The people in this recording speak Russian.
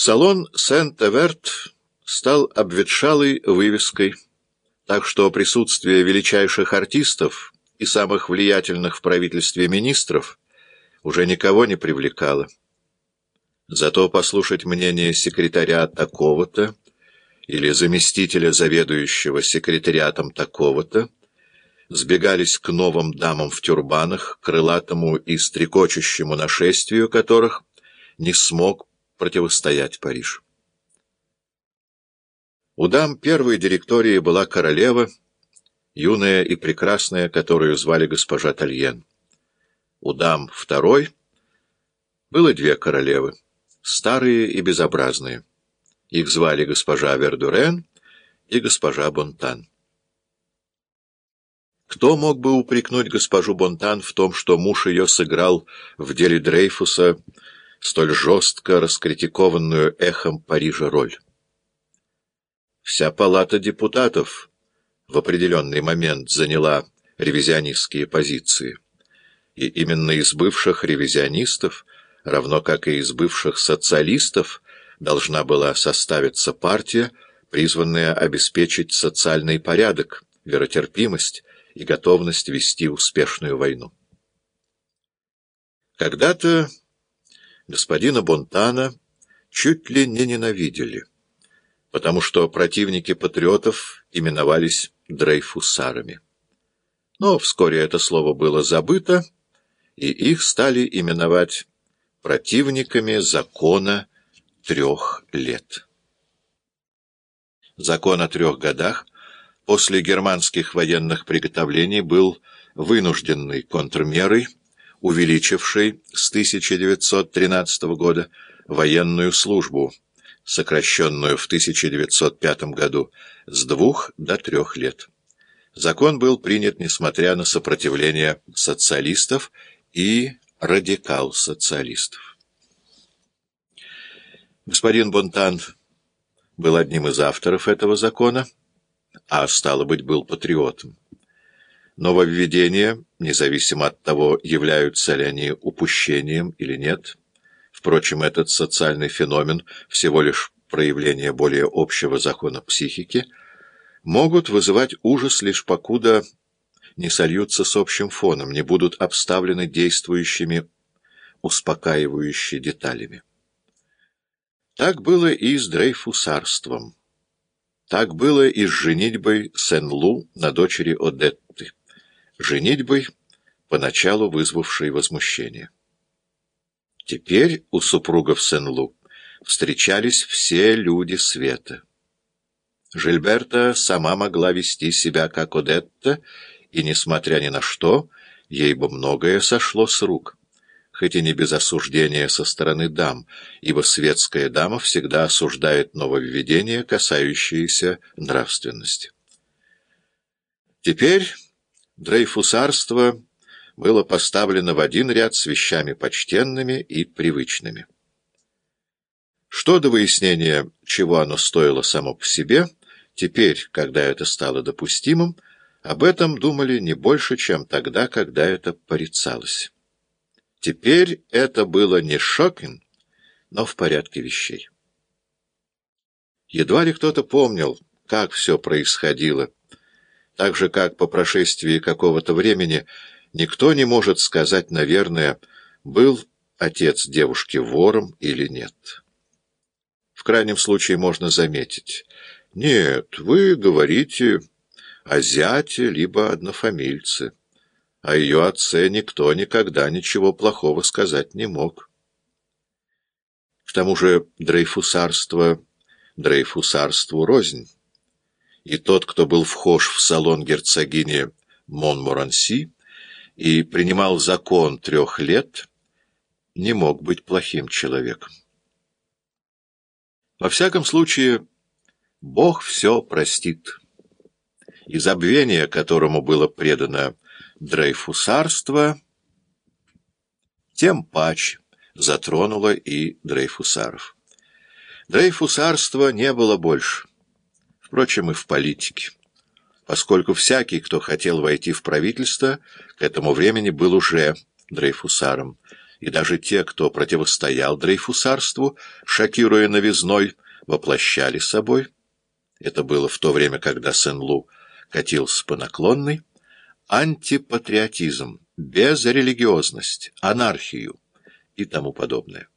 Салон Сент-Эверт стал обветшалой вывеской, так что присутствие величайших артистов и самых влиятельных в правительстве министров уже никого не привлекало. Зато послушать мнение секретаря такого-то или заместителя заведующего секретариатом такого-то сбегались к новым дамам в тюрбанах, крылатому и стрекочущему нашествию которых не смог противостоять Париж. У дам первой директории была королева, юная и прекрасная, которую звали госпожа Тальен. У дам второй было две королевы, старые и безобразные. Их звали госпожа Вердурен и госпожа Бонтан. Кто мог бы упрекнуть госпожу Бонтан в том, что муж ее сыграл в деле Дрейфуса столь жестко раскритикованную эхом Парижа роль? Вся палата депутатов в определенный момент заняла ревизионистские позиции. И именно из бывших ревизионистов, равно как и из бывших социалистов, должна была составиться партия, призванная обеспечить социальный порядок, веротерпимость, и готовность вести успешную войну. Когда-то господина Бонтана чуть ли не ненавидели, потому что противники патриотов именовались дрейфусарами. Но вскоре это слово было забыто, и их стали именовать противниками закона трех лет. Закон о трех годах — после германских военных приготовлений был вынужденной контрмерой, увеличившей с 1913 года военную службу, сокращенную в 1905 году с двух до трех лет. Закон был принят несмотря на сопротивление социалистов и радикал-социалистов. Господин Бонтан был одним из авторов этого закона, а стало быть, был патриотом. Нововведения, независимо от того, являются ли они упущением или нет, впрочем, этот социальный феномен всего лишь проявление более общего закона психики, могут вызывать ужас лишь покуда не сольются с общим фоном, не будут обставлены действующими успокаивающими деталями. Так было и с Дрейфусарством. Так было и с женитьбой Сен-Лу на дочери Одетты. Женитьбой, поначалу вызвавшей возмущение. Теперь у супругов Сен-Лу встречались все люди света. Жильберта сама могла вести себя как Одетта, и, несмотря ни на что, ей бы многое сошло с рук хоть и не без осуждения со стороны дам, ибо светская дама всегда осуждает нововведения, касающиеся нравственности. Теперь дрейфусарство было поставлено в один ряд с вещами почтенными и привычными. Что до выяснения, чего оно стоило само по себе, теперь, когда это стало допустимым, об этом думали не больше, чем тогда, когда это порицалось. Теперь это было не шокин, но в порядке вещей. Едва ли кто-то помнил, как все происходило, так же, как по прошествии какого-то времени никто не может сказать, наверное, был отец девушки вором или нет. В крайнем случае можно заметить, нет, вы говорите о зяте либо однофамильце. О ее отце никто никогда ничего плохого сказать не мог. К тому же дрейфусарство дрейфусарству рознь. И тот, кто был вхож в салон герцогини Монморанси и принимал закон трех лет, не мог быть плохим человеком. Во всяком случае, Бог все простит. И забвение, которому было предано дрейфусарство, тем пач затронуло и дрейфусаров. Дрейфусарства не было больше, впрочем, и в политике, поскольку всякий, кто хотел войти в правительство, к этому времени был уже дрейфусаром, и даже те, кто противостоял дрейфусарству, шокируя новизной, воплощали собой, это было в то время, когда Сен-Лу катился по наклонной, антипатриотизм, безрелигиозность, анархию и тому подобное.